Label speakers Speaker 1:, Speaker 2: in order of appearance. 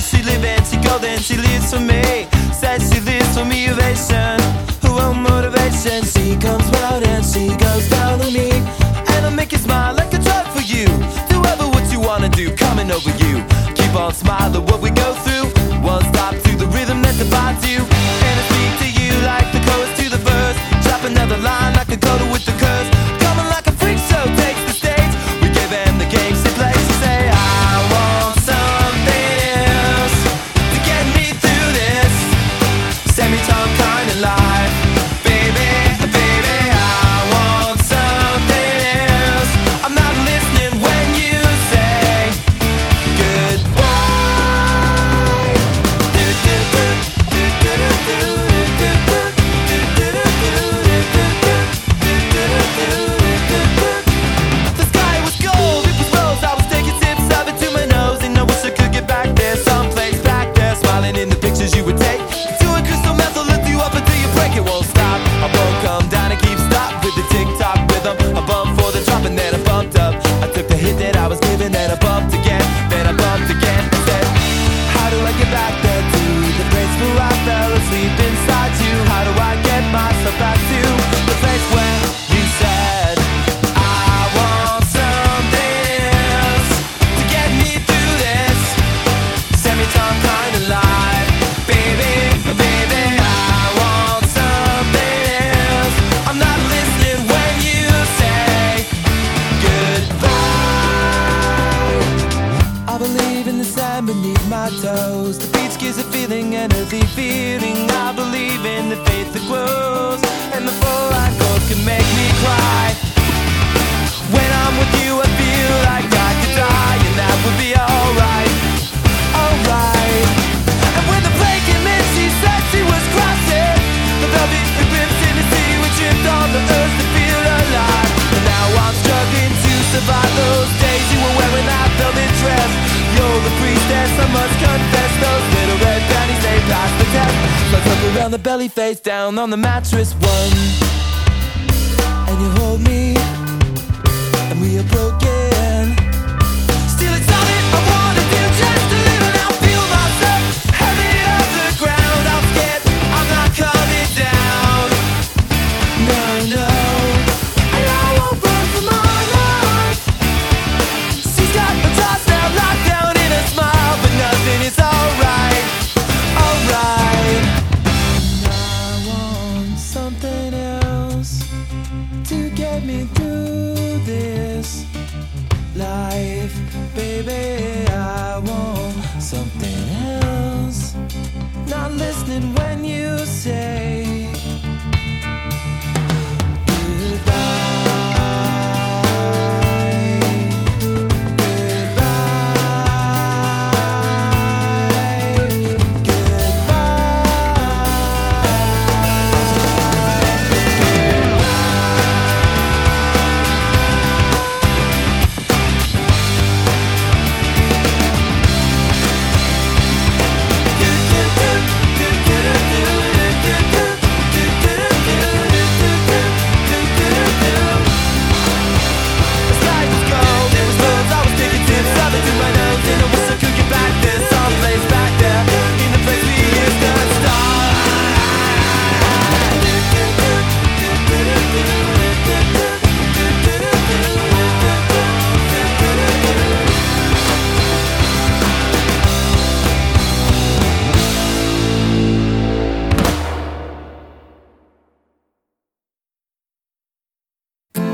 Speaker 1: she live and she go then she lives for me. Said she lives for me, ovation. Who want motivation? She comes out and she goes down on me. And I make you smile like a drug for you. Do ever what you wanna do, coming over you. Keep on smiling what we go through. semi-tone kind of lie my toes. The beats gives a feeling, energy feeling. I believe in the faith that grows, and the flow I go can make me cry. When I'm with you, I feel like the belly, face down on the mattress. One, and you hold me, and we are broken. listening when you say